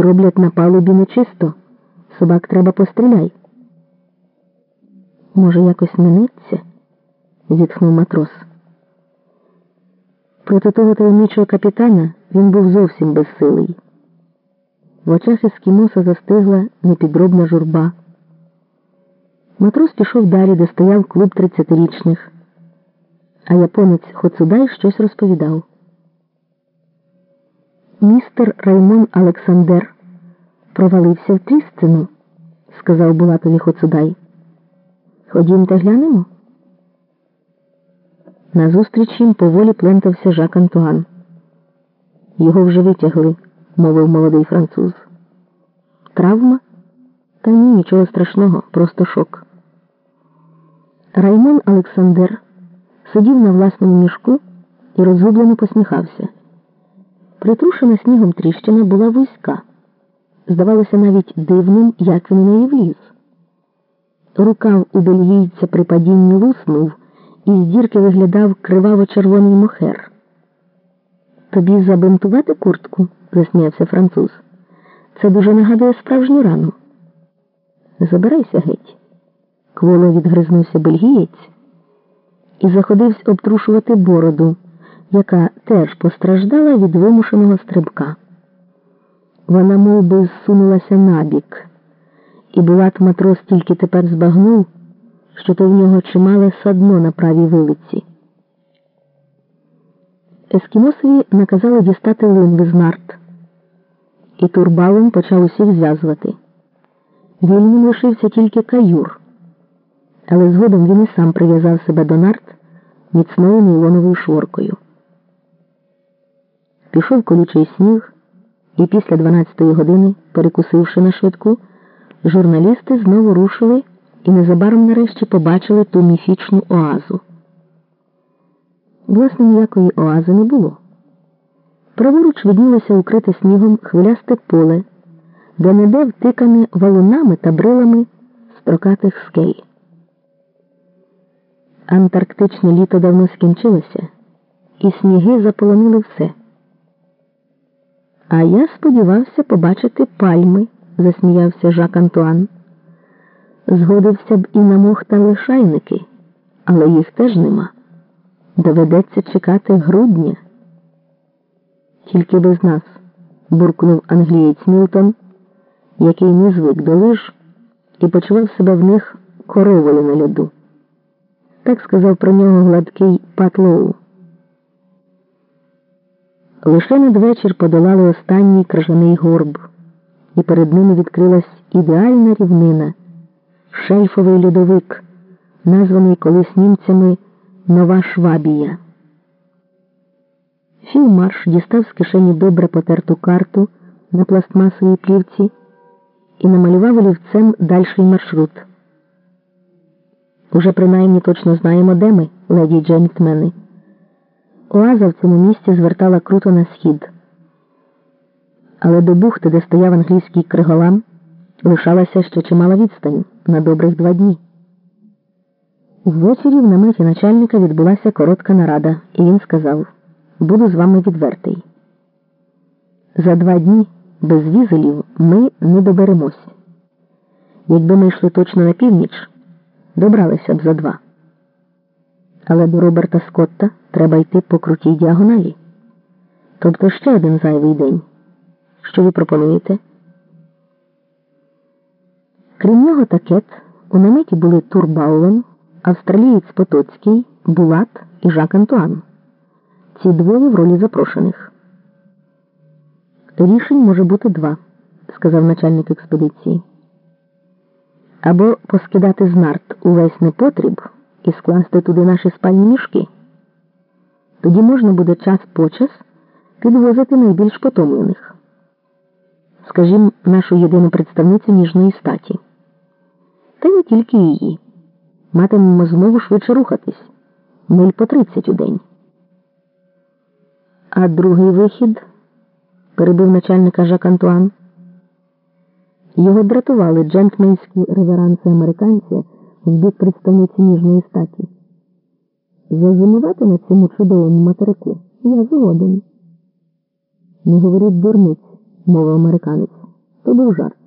роблять на палубі нечисто. Собак треба постріляй. Може, якось минеться? зітхнув матрос. Проти того таємничого капітана він був зовсім безсилий. В очах ескімоса застигла непідробна журба. Матрос пішов далі, де стояв клуб тридцятирічних, а японець Хоцудай щось розповідав. Містер Раймон Олександр провалився в тріщину, сказав Булатові Хоцудай. Ходімте глянемо. Назустріч їм поволі плентався Жак Антуан. Його вже витягли, мовив молодий француз. Травма? Та ні, нічого страшного, просто шок. Раймон Олександр сидів на власному мішку і розгублено посміхався. Притрушена снігом тріщина була вузька. Здавалося навіть дивним, як він неї вліз. Рукав у бельгійця при падінні луснув, і з дірки виглядав криваво-червоний мохер. Тобі забинтувати куртку? засміявся француз. Це дуже нагадує справжню рану. Забирайся геть. Кволо відгризнувся бельгієць і заходився обтрушувати бороду, яка теж постраждала від вимушеного стрибка. Вона мов би, зсунулася набік, і Булат матрос тільки тепер збагнув, що то в нього чимале садно на правій вулиці. Ескімосові наказали дістати линви з нарт, і турбалом почав усіх зв'язувати. Вільним лишився тільки каюр, але згодом він і сам прив'язав себе до нарт міцною нейлоновою шворкою. Пішов колючий сніг, і після 12-ї години, перекусивши на швидку, журналісти знову рушили і незабаром нарешті побачили ту міфічну оазу. Власне, ніякої оази не було. Праворуч виднілося укрите снігом хвилясте поле, де неде втикане валунами та брилами строкатих скель. Антарктичне літо давно скінчилося, і сніги заполонили все. А я сподівався побачити пальми, засміявся Жак Антуан. Згодився б і на мох та лишайники, але їх теж нема. Доведеться чекати грудня. Тільки без нас, буркнув англієць Мілтон, який не звик до лиж і почував себе в них коровою на льоду. Так сказав про нього гладкий Патлоу. Лише надвечір подолали останній крижаний горб, і перед ними відкрилась ідеальна рівнина, шельфовий льодовик, названий колись німцями Нова Швабія. Філмарш дістав з кишені добре потерту карту на пластмасовій плівці і намалював олівцем дальший маршрут. Уже принаймні точно знаємо, де ми, леді джентльмени. Оаза в цьому місці звертала круто на схід. Але до бухти, де стояв англійський криголам, лишалася ще чимала відстань на добрих два дні. Ввечері в наметі начальника відбулася коротка нарада, і він сказав буду з вами відвертий. За два дні без візелів ми не доберемося. Якби ми йшли точно на північ, добралися б за два. Але до Роберта Скотта треба йти по крутій діагоналі. Тобто ще один зайвий день. Що ви пропонуєте? Крім нього та Кет, у наметі були Турбаулен, австралієць Потоцький, Булат і Жак Антуан. Ці двоє в ролі запрошених. Рішень може бути два, сказав начальник експедиції. Або поскидати з нарт увесь непотріб і скласти туди наші спальні мішки. Тоді можна буде час по час підвозити найбільш потомлених. Скажімо, нашу єдину представницю ніжної статі. Та не тільки її. Матимемо змогу швидше рухатись миль по 30 у день. А другий вихід, перебив начальника Жак Антуан. Його дратували джентльменські реверанси американця в представниці ніжної статі. Зазимувати на цьому чудовому материку я згоден. Не говоріть дурниць, мовив американець. То був жарт.